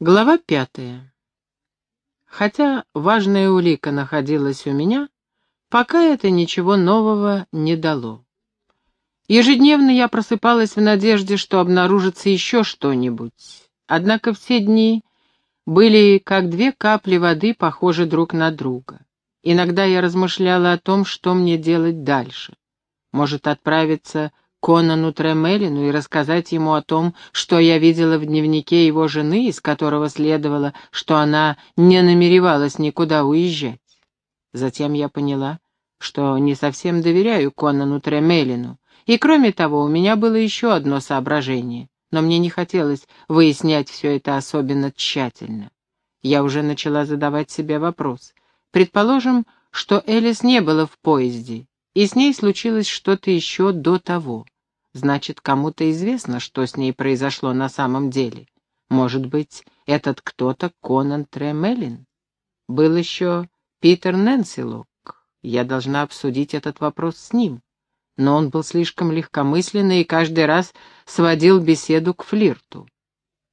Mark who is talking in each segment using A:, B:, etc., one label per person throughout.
A: Глава пятая. Хотя важная улика находилась у меня, пока это ничего нового не дало. Ежедневно я просыпалась в надежде, что обнаружится еще что-нибудь. Однако все дни были как две капли воды, похожи друг на друга. Иногда я размышляла о том, что мне делать дальше. Может, отправиться Конану Тремелину и рассказать ему о том, что я видела в дневнике его жены, из которого следовало, что она не намеревалась никуда уезжать. Затем я поняла, что не совсем доверяю Конану Тремелину, и кроме того, у меня было еще одно соображение, но мне не хотелось выяснять все это особенно тщательно. Я уже начала задавать себе вопрос. Предположим, что Элис не было в поезде, и с ней случилось что-то еще до того. Значит, кому-то известно, что с ней произошло на самом деле. Может быть, этот кто-то Конан Тремелин? Был еще Питер Нэнсилок. Я должна обсудить этот вопрос с ним. Но он был слишком легкомысленный и каждый раз сводил беседу к флирту.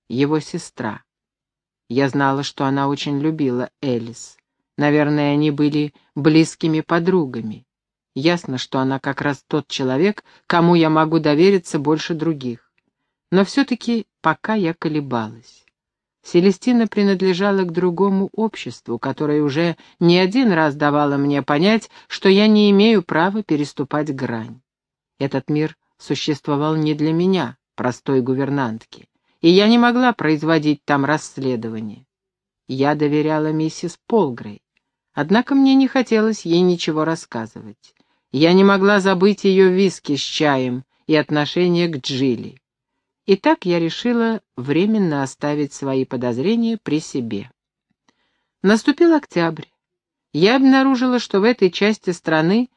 A: Его сестра. Я знала, что она очень любила Элис. Наверное, они были близкими подругами. Ясно, что она как раз тот человек, кому я могу довериться больше других. Но все-таки пока я колебалась. Селестина принадлежала к другому обществу, которое уже не один раз давало мне понять, что я не имею права переступать грань. Этот мир существовал не для меня, простой гувернантки, и я не могла производить там расследование. Я доверяла миссис Полгрей, однако мне не хотелось ей ничего рассказывать. Я не могла забыть ее виски с чаем и отношение к Джилли. И так я решила временно оставить свои подозрения при себе. Наступил октябрь. Я обнаружила, что в этой части страны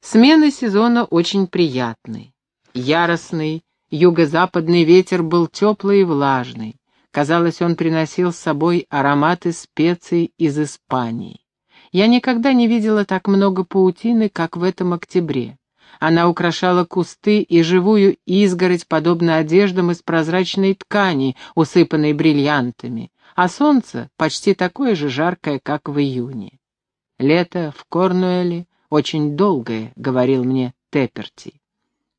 A: смена сезона очень приятной. Яростный юго-западный ветер был теплый и влажный. Казалось, он приносил с собой ароматы специй из Испании. Я никогда не видела так много паутины, как в этом октябре. Она украшала кусты и живую изгородь, подобно одеждам из прозрачной ткани, усыпанной бриллиантами, а солнце почти такое же жаркое, как в июне. «Лето в Корнуэле очень долгое», — говорил мне Тепперти.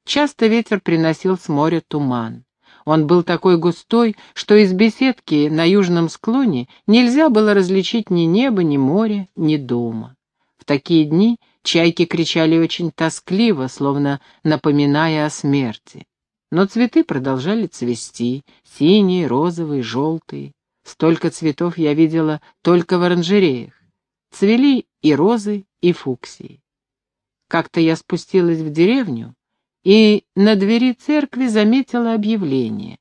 A: Часто ветер приносил с моря туман. Он был такой густой, что из беседки на южном склоне нельзя было различить ни небо, ни море, ни дома. В такие дни чайки кричали очень тоскливо, словно напоминая о смерти. Но цветы продолжали цвести, синие, розовые, желтые. Столько цветов я видела только в оранжереях. Цвели и розы, и фуксии. Как-то я спустилась в деревню, и на двери церкви заметила объявление.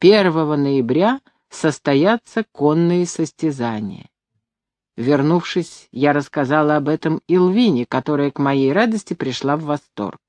A: 1 ноября состоятся конные состязания. Вернувшись, я рассказала об этом Илвине, которая к моей радости пришла в восторг.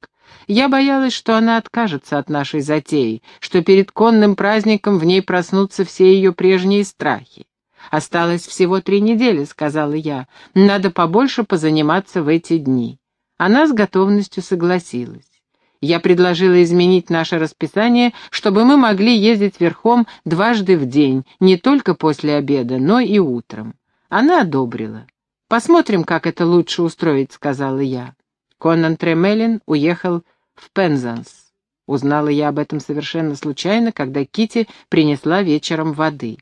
A: Я боялась, что она откажется от нашей затеи, что перед конным праздником в ней проснутся все ее прежние страхи. «Осталось всего три недели», — сказала я. «Надо побольше позаниматься в эти дни». Она с готовностью согласилась. Я предложила изменить наше расписание, чтобы мы могли ездить верхом дважды в день, не только после обеда, но и утром. Она одобрила. «Посмотрим, как это лучше устроить», — сказала я. Конан Тремелин уехал в Пензанс. Узнала я об этом совершенно случайно, когда Кити принесла вечером воды.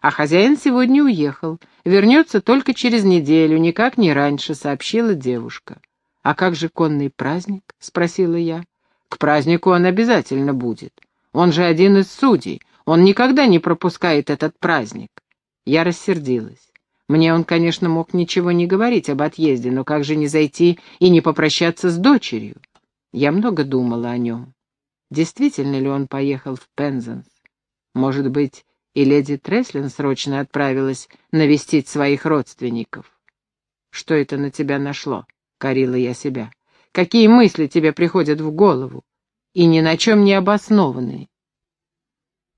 A: А хозяин сегодня уехал. Вернется только через неделю, никак не раньше, сообщила девушка. «А как же конный праздник?» — спросила я. К празднику он обязательно будет. Он же один из судей. Он никогда не пропускает этот праздник. Я рассердилась. Мне он, конечно, мог ничего не говорить об отъезде, но как же не зайти и не попрощаться с дочерью? Я много думала о нем. Действительно ли он поехал в Пензанс? Может быть, и леди Треслин срочно отправилась навестить своих родственников? Что это на тебя нашло? — корила я себя какие мысли тебе приходят в голову, и ни на чем не обоснованные.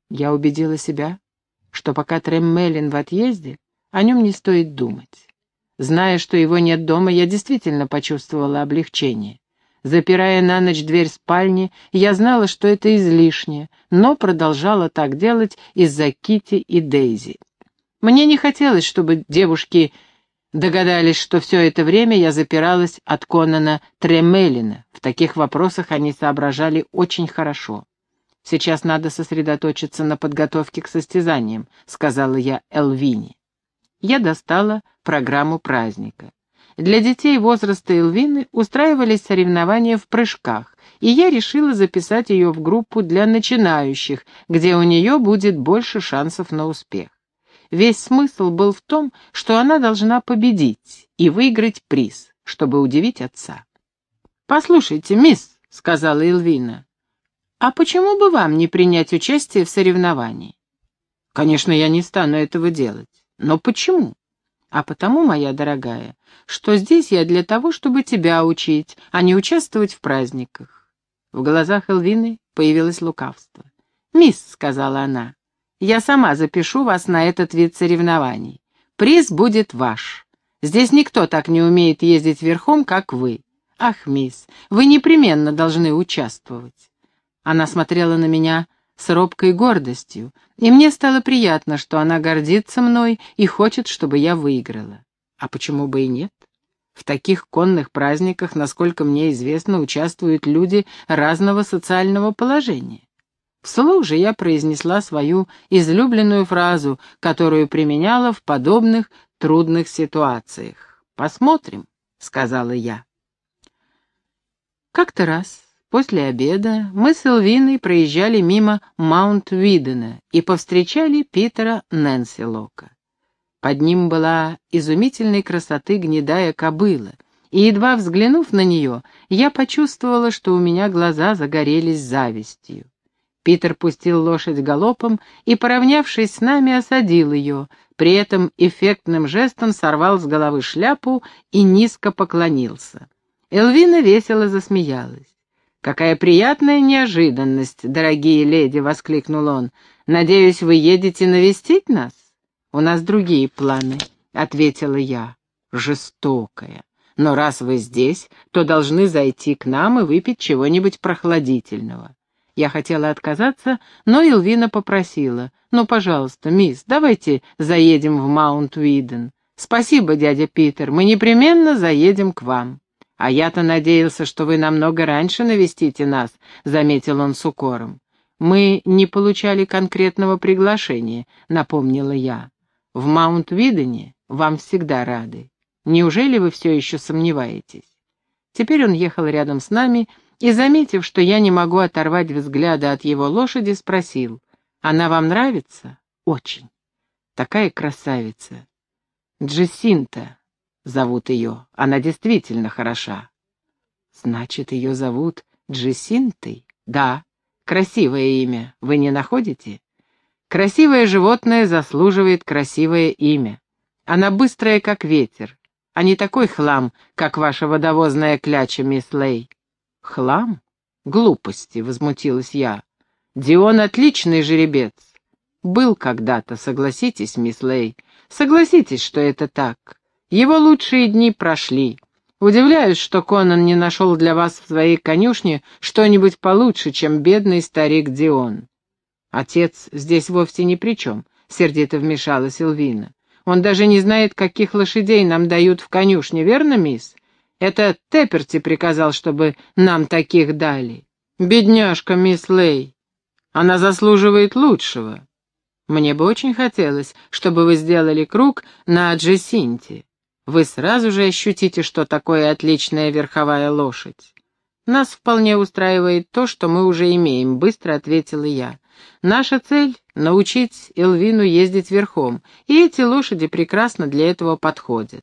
A: Я убедила себя, что пока Треммелин в отъезде, о нем не стоит думать. Зная, что его нет дома, я действительно почувствовала облегчение. Запирая на ночь дверь спальни, я знала, что это излишне, но продолжала так делать из-за Кити и Дейзи. Мне не хотелось, чтобы девушки догадались, что все это время я запиралась от Конана Тремелина. В таких вопросах они соображали очень хорошо. «Сейчас надо сосредоточиться на подготовке к состязаниям», — сказала я Элвине. Я достала программу праздника. Для детей возраста Элвины устраивались соревнования в прыжках, и я решила записать ее в группу для начинающих, где у нее будет больше шансов на успех. Весь смысл был в том, что она должна победить и выиграть приз, чтобы удивить отца. «Послушайте, мисс», — сказала Элвина, — «а почему бы вам не принять участие в соревновании?» «Конечно, я не стану этого делать. Но почему?» А потому, моя дорогая, что здесь я для того, чтобы тебя учить, а не участвовать в праздниках. В глазах Элвины появилось лукавство. «Мисс», — сказала она, — «я сама запишу вас на этот вид соревнований. Приз будет ваш. Здесь никто так не умеет ездить верхом, как вы. Ах, мисс, вы непременно должны участвовать». Она смотрела на меня с робкой гордостью, и мне стало приятно, что она гордится мной и хочет, чтобы я выиграла. А почему бы и нет? В таких конных праздниках, насколько мне известно, участвуют люди разного социального положения. Вслух же я произнесла свою излюбленную фразу, которую применяла в подобных трудных ситуациях. «Посмотрим», — сказала я. Как-то раз После обеда мы с Элвиной проезжали мимо Маунт-Видена и повстречали Питера Нэнси Лока. Под ним была изумительной красоты гнедая кобыла, и, едва взглянув на нее, я почувствовала, что у меня глаза загорелись завистью. Питер пустил лошадь галопом и, поравнявшись с нами, осадил ее, при этом эффектным жестом сорвал с головы шляпу и низко поклонился. Элвина весело засмеялась. «Какая приятная неожиданность, дорогие леди!» — воскликнул он. «Надеюсь, вы едете навестить нас?» «У нас другие планы», — ответила я. «Жестокая. Но раз вы здесь, то должны зайти к нам и выпить чего-нибудь прохладительного». Я хотела отказаться, но Илвина попросила. «Ну, пожалуйста, мисс, давайте заедем в Маунт-Уиден. Спасибо, дядя Питер, мы непременно заедем к вам». «А я-то надеялся, что вы намного раньше навестите нас», — заметил он с укором. «Мы не получали конкретного приглашения», — напомнила я. «В Маунт-Видене вам всегда рады. Неужели вы все еще сомневаетесь?» Теперь он ехал рядом с нами и, заметив, что я не могу оторвать взгляда от его лошади, спросил, «Она вам нравится?» «Очень. Такая красавица. Джессинта, зовут ее. Она действительно хороша. Значит, ее зовут Джесинтой? Да. Красивое имя. Вы не находите? Красивое животное заслуживает красивое имя. Она быстрая, как ветер, а не такой хлам, как ваша водовозная кляча, мисс Лей. Хлам? Глупости, возмутилась я. Дион отличный жеребец. Был когда-то, согласитесь, мисс Лей. Согласитесь, что это так. Его лучшие дни прошли. Удивляюсь, что Конан не нашел для вас в своей конюшне что-нибудь получше, чем бедный старик Дион. Отец здесь вовсе ни при чем, — сердито вмешалась Элвина. Он даже не знает, каких лошадей нам дают в конюшне, верно, мисс? Это Тепперти приказал, чтобы нам таких дали. Бедняжка мисс Лей. Она заслуживает лучшего. Мне бы очень хотелось, чтобы вы сделали круг на Джессинте вы сразу же ощутите, что такое отличная верховая лошадь. Нас вполне устраивает то, что мы уже имеем, быстро ответила я. Наша цель — научить Элвину ездить верхом, и эти лошади прекрасно для этого подходят.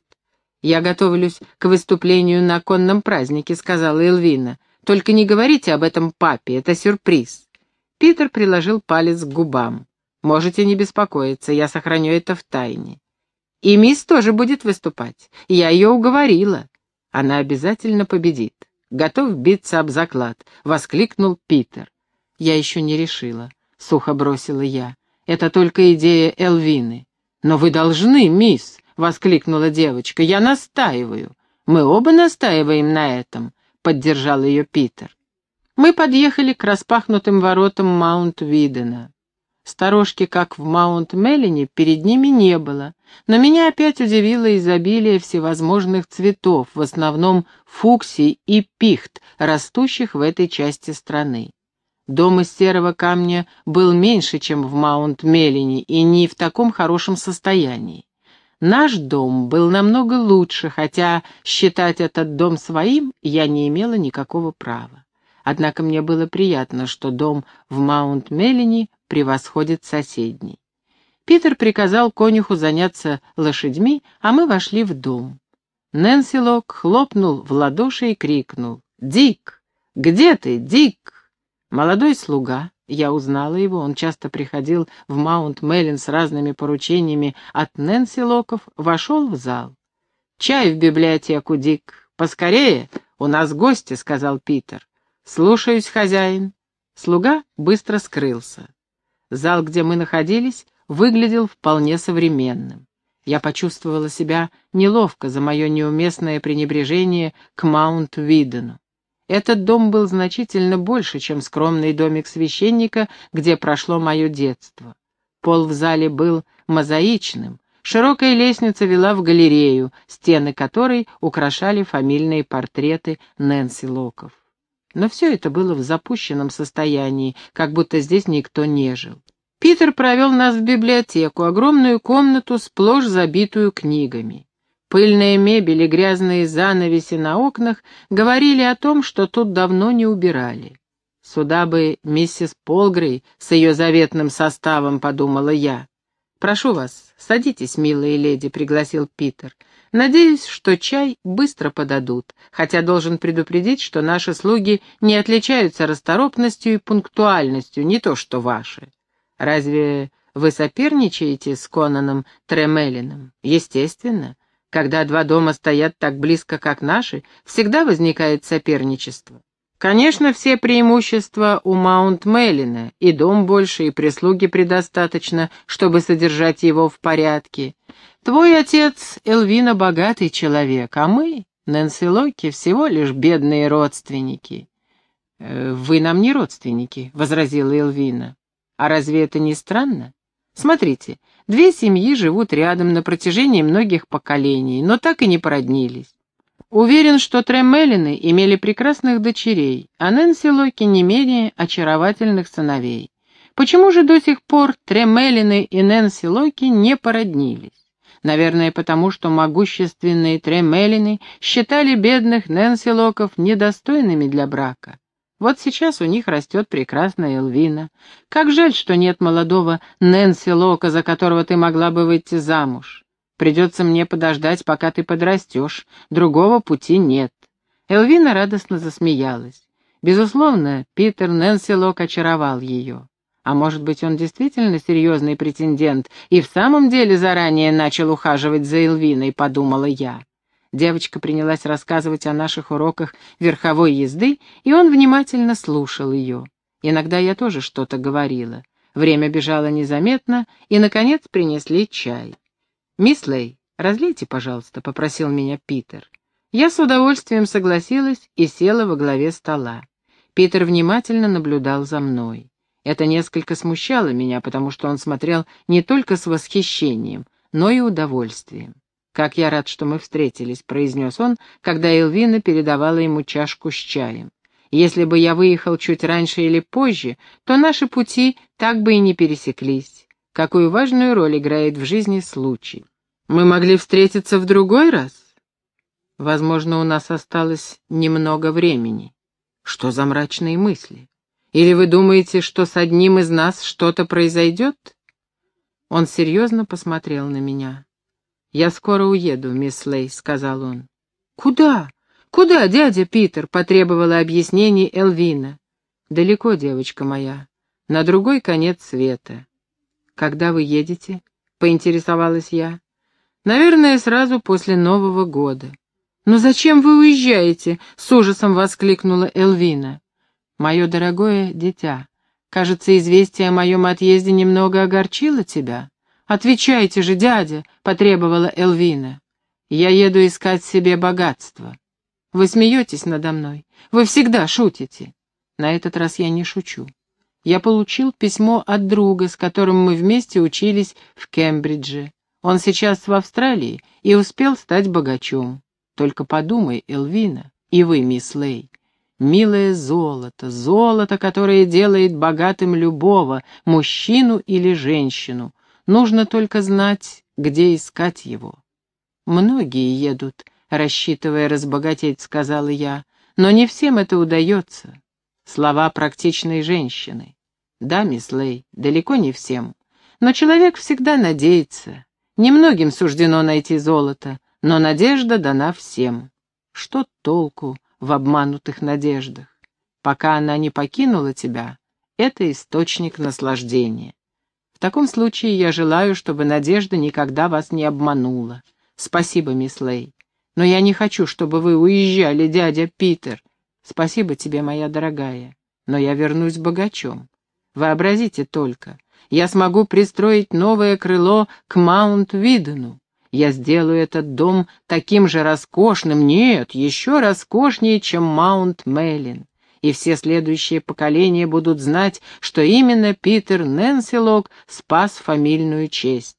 A: «Я готовлюсь к выступлению на конном празднике», — сказала Элвина. «Только не говорите об этом папе, это сюрприз». Питер приложил палец к губам. «Можете не беспокоиться, я сохраню это в тайне. И мисс тоже будет выступать. Я ее уговорила. Она обязательно победит. Готов биться об заклад, — воскликнул Питер. Я еще не решила, — сухо бросила я. Это только идея Элвины. Но вы должны, мисс, — воскликнула девочка. Я настаиваю. Мы оба настаиваем на этом, — поддержал ее Питер. Мы подъехали к распахнутым воротам Маунт-Видена. Сторожки, как в Маунт-Меллине, перед ними не было, но меня опять удивило изобилие всевозможных цветов, в основном фуксий и пихт, растущих в этой части страны. Дом из серого камня был меньше, чем в Маунт-Меллине, и не в таком хорошем состоянии. Наш дом был намного лучше, хотя считать этот дом своим я не имела никакого права. Однако мне было приятно, что дом в Маунт-Меллине превосходит соседний. Питер приказал конюху заняться лошадьми, а мы вошли в дом. Нэнси Лок хлопнул в ладоши и крикнул «Дик! Где ты, Дик?» Молодой слуга, я узнала его, он часто приходил в Маунт-Меллин с разными поручениями от Нэнси Локов, вошел в зал. «Чай в библиотеку, Дик! Поскорее! У нас гости!» — сказал Питер. «Слушаюсь, хозяин». Слуга быстро скрылся. Зал, где мы находились, выглядел вполне современным. Я почувствовала себя неловко за мое неуместное пренебрежение к Маунт-Видену. Этот дом был значительно больше, чем скромный домик священника, где прошло мое детство. Пол в зале был мозаичным, широкая лестница вела в галерею, стены которой украшали фамильные портреты Нэнси Локов. Но все это было в запущенном состоянии, как будто здесь никто не жил. Питер провел нас в библиотеку, огромную комнату, сплошь забитую книгами. Пыльная мебель и грязные занавеси на окнах говорили о том, что тут давно не убирали. Сюда бы миссис Полгрей с ее заветным составом, подумала я. «Прошу вас, садитесь, милые леди», — пригласил Питер. Надеюсь, что чай быстро подадут, хотя должен предупредить, что наши слуги не отличаются расторопностью и пунктуальностью, не то что ваши. Разве вы соперничаете с Конаном Тремелином? Естественно. Когда два дома стоят так близко, как наши, всегда возникает соперничество. Конечно, все преимущества у Маунт-Меллина, и дом больше, и прислуги предостаточно, чтобы содержать его в порядке. Твой отец, Элвина, богатый человек, а мы, Нэнси Локи, всего лишь бедные родственники. «Э, «Вы нам не родственники», — возразила Элвина. «А разве это не странно? Смотрите, две семьи живут рядом на протяжении многих поколений, но так и не породнились. Уверен, что Тремелины имели прекрасных дочерей, а Нэнси Локи не менее очаровательных сыновей. Почему же до сих пор Тремелины и Нэнси Локи не породнились? Наверное, потому что могущественные Тремелины считали бедных Нэнси Локов недостойными для брака. Вот сейчас у них растет прекрасная Элвина. Как жаль, что нет молодого Нэнси Лока, за которого ты могла бы выйти замуж. Придется мне подождать, пока ты подрастешь. Другого пути нет. Элвина радостно засмеялась. Безусловно, Питер Нэнси Лок очаровал ее. А может быть, он действительно серьезный претендент и в самом деле заранее начал ухаживать за Элвиной, подумала я. Девочка принялась рассказывать о наших уроках верховой езды, и он внимательно слушал ее. Иногда я тоже что-то говорила. Время бежало незаметно, и, наконец, принесли чай. «Мисс Лей, разлейте, пожалуйста», — попросил меня Питер. Я с удовольствием согласилась и села во главе стола. Питер внимательно наблюдал за мной. Это несколько смущало меня, потому что он смотрел не только с восхищением, но и удовольствием. «Как я рад, что мы встретились», — произнес он, когда Элвина передавала ему чашку с чаем. «Если бы я выехал чуть раньше или позже, то наши пути так бы и не пересеклись. Какую важную роль играет в жизни случай. Мы могли встретиться в другой раз? Возможно, у нас осталось немного времени. Что за мрачные мысли? Или вы думаете, что с одним из нас что-то произойдет?» Он серьезно посмотрел на меня. «Я скоро уеду, мисс Лей», — сказал он. «Куда? Куда, дядя Питер?» — потребовала объяснений Элвина. «Далеко, девочка моя, на другой конец света». «Когда вы едете?» — поинтересовалась я. «Наверное, сразу после Нового года». «Но зачем вы уезжаете?» — с ужасом воскликнула Элвина. «Мое дорогое дитя, кажется, известие о моем отъезде немного огорчило тебя?» «Отвечайте же, дядя!» — потребовала Элвина. «Я еду искать себе богатство. Вы смеетесь надо мной. Вы всегда шутите. На этот раз я не шучу. я получил письмо от друга, с которым мы вместе учились в Кембридже. Он сейчас в Австралии и успел стать богачом. Только подумай, Элвина, и вы, мисс Лей. Милое золото, золото, которое делает богатым любого, мужчину или женщину. Нужно только знать, где искать его. Многие едут, рассчитывая разбогатеть, сказала я, но не всем это удается. Слова практичной женщины. Да, мисс Лей, далеко не всем. Но человек всегда надеется. Немногим суждено найти золото, но надежда дана всем. Что толку в обманутых надеждах? Пока она не покинула тебя, это источник наслаждения. В таком случае я желаю, чтобы надежда никогда вас не обманула. Спасибо, мисс Лей. Но я не хочу, чтобы вы уезжали, дядя Питер. Спасибо тебе, моя дорогая, но я вернусь богачом. Вообразите только, я смогу пристроить новое крыло к Маунт-Видену. Я сделаю этот дом таким же роскошным, нет, еще роскошнее, чем Маунт-Меллин. И все следующие поколения будут знать, что именно Питер Нэнсилок спас фамильную честь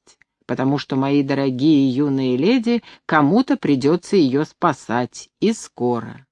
A: потому что, мои дорогие юные леди, кому-то придется ее спасать, и скоро.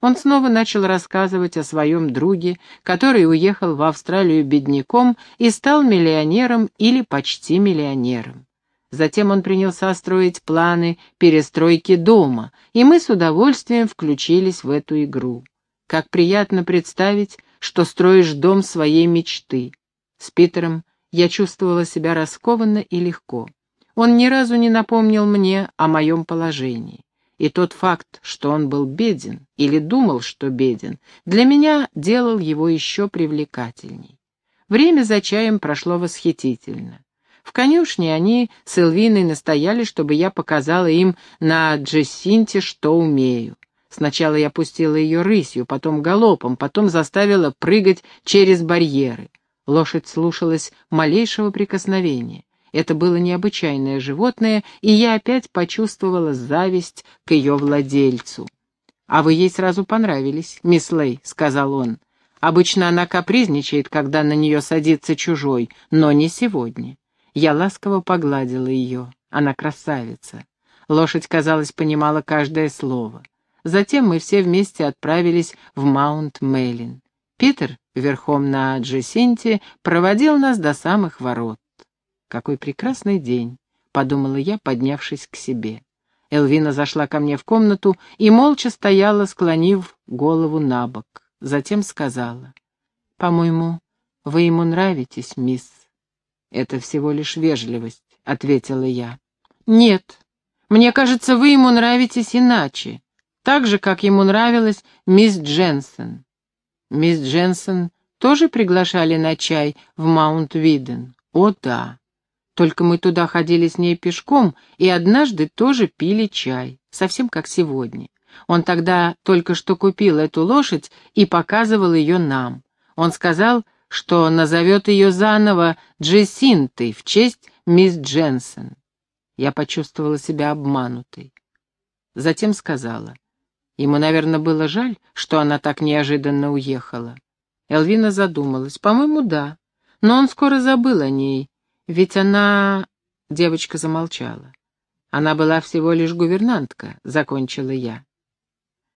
A: Он снова начал рассказывать о своем друге, который уехал в Австралию бедняком и стал миллионером или почти миллионером. Затем он принялся строить планы перестройки дома, и мы с удовольствием включились в эту игру. Как приятно представить, что строишь дом своей мечты. С Питером я чувствовала себя раскованно и легко. Он ни разу не напомнил мне о моем положении. И тот факт, что он был беден или думал, что беден, для меня делал его еще привлекательней. Время за чаем прошло восхитительно. В конюшне они с Элвиной настояли, чтобы я показала им на Джессинте, что умею. Сначала я пустила ее рысью, потом галопом, потом заставила прыгать через барьеры. Лошадь слушалась малейшего прикосновения. Это было необычайное животное, и я опять почувствовала зависть к ее владельцу. «А вы ей сразу понравились, мисс Лей», — сказал он. «Обычно она капризничает, когда на нее садится чужой, но не сегодня». Я ласково погладила ее. Она красавица. Лошадь, казалось, понимала каждое слово. Затем мы все вместе отправились в Маунт-Меллин. Питер, верхом на Джесинте, проводил нас до самых ворот. «Какой прекрасный день», — подумала я, поднявшись к себе. Элвина зашла ко мне в комнату и молча стояла, склонив голову на бок. Затем сказала, «По-моему, вы ему нравитесь, мисс». «Это всего лишь вежливость», — ответила я. «Нет, мне кажется, вы ему нравитесь иначе, так же, как ему нравилась мисс Дженсен». «Мисс Дженсен тоже приглашали на чай в Маунт-Виден?» «О, да. Только мы туда ходили с ней пешком и однажды тоже пили чай, совсем как сегодня. Он тогда только что купил эту лошадь и показывал ее нам. Он сказал, что назовет ее заново Джессинтой в честь мисс Дженсен. Я почувствовала себя обманутой. Затем сказала. Ему, наверное, было жаль, что она так неожиданно уехала. Элвина задумалась. По-моему, да. Но он скоро забыл о ней ведь она... Девочка замолчала. Она была всего лишь гувернантка, закончила я.